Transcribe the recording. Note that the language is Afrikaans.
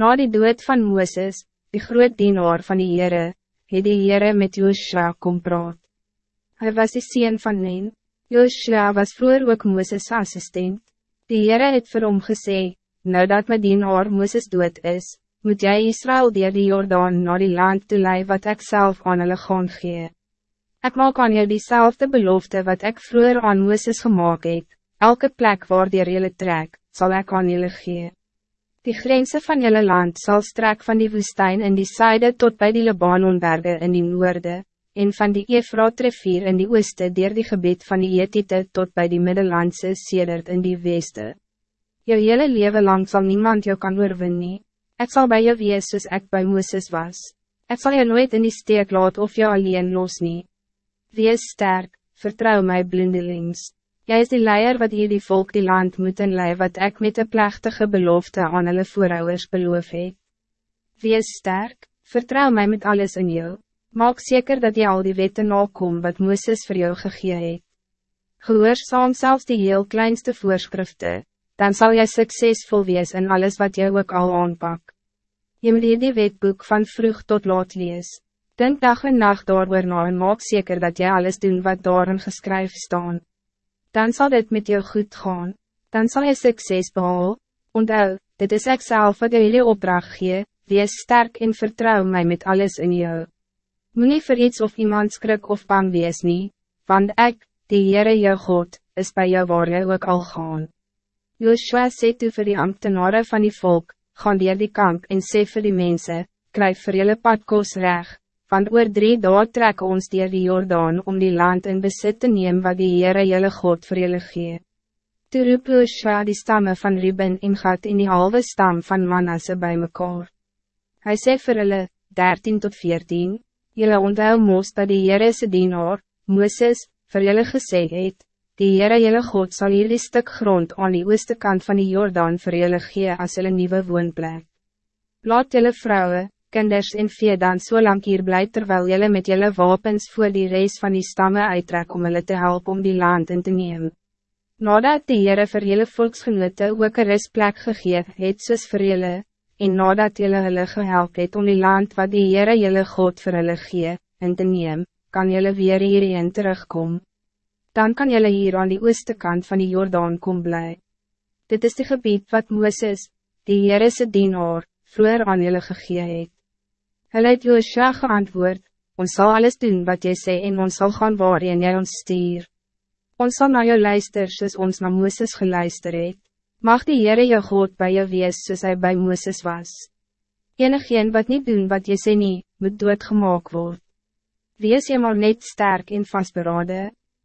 Na die dood van Mooses, die groot dienaar van die Heere, het die Heere met Joshua kom praat. Hy was die sien van Nen. Joshua was vroeger ook Mooses assistent. Die Heere het vir hom gesê, nou dat my dienaar Mooses dood is, moet jij Israël dier die Jordaan naar die land toe lei wat ik zelf aan hulle gaan gee. Ek maak aan jou diezelfde belofte wat ik vroeger aan Mooses gemaakt het, elke plek waar die jylle trek, zal ik aan jullie gee. Die grenzen van jullie land zal strek van die woestijn in die zuiden tot bij die Libanonbergen in die noorde, en van die Efraat rivier in die ooste dier die gebied van die Etite tot bij die Middellandse sedert in die weste. Jou hele leven lang zal niemand jou kan oorwin nie. Ik zal bij jou wees soos ek bij Mooses was. Ik zal je nooit in die steek laat of jou alleen los nie. Wees sterk, vertrouw mij blindelings. Jij is die leier wat hier die volk die land moet lei wat ik met de plechtige belofte aan hulle voorouders beloof het. Wees sterk, vertrouw mij met alles in jou. Maak zeker dat je al die wetten nakom wat Mooses voor jou gegee het. Gehoorzaam zelfs die heel kleinste voorschriften, dan zal jij succesvol wees in alles wat jy ook al aanpak. Je moet hier die wetboek van vroeg tot laat lees. Denk dag en nacht daar na en maak zeker dat jij alles doen wat daarin geskryf staan. Dan zal dit met jou goed gaan. Dan zal je succes behaal. Onthou, dit is ek self wat jy die opdracht gee, wees sterk en vertrouw mij met alles in jou. Moet nie vir iets of iemand skrik of bang wees nie, want ek, die Heere jou God, is bij jou waar jy ook al gaan. Joshua sê toe vir die ambtenaren van die volk, gaan dier die kamp en sê vir die mense, kryf vir julle padkos reg, want oor drie dae trek ons dier die Jordaan om die land in besit te neem wat die Heere julle God vir julle gee. Toe roep Joshua die stammen van Ruben en Gad in die halve stam van Manasse bij mekaar. Hij sê vir hulle, 13 tot 14, julle onthou mos dat die Heere se dienaar, Mooses, vir julle gesê het, Die Heere jylle God zal jullie stuk grond aan die ooste kant van die Jordaan vir jylle gee as jylle nieuwe woonplek. Laat jylle vrouwen, kinders en vee dan so lang hier bly terwyl jylle met jylle wapens voor die reis van die stammen uittrek om hulle te helpen om die land in te nemen. Nadat die Heere vir jylle volksgenote ook een rustplek gegeef het soos vir jylle, en nadat jylle hulle gehelp het om die land wat die Heere jylle God vir hulle gee, in te neem, kan jylle weer hierheen terugkomen dan kan jullie hier aan die ooste kant van die Jordaan kom blij. Dit is de gebied wat Mooses, die Heerese dienaar, vroeger aan jullie gegee het. Hulle het Joshua geantwoord, ons zal alles doen wat jy sê en ons zal gaan waarin jy ons stuur. Ons zal naar jou luister soos ons naar Mooses geluister het. Mag die Heere jou God bij jou wees soos hy bij Mooses was. Enigeen wat niet doen wat jy sê nie, moet doodgemaak word. Wees jy maar net sterk en vastberaden.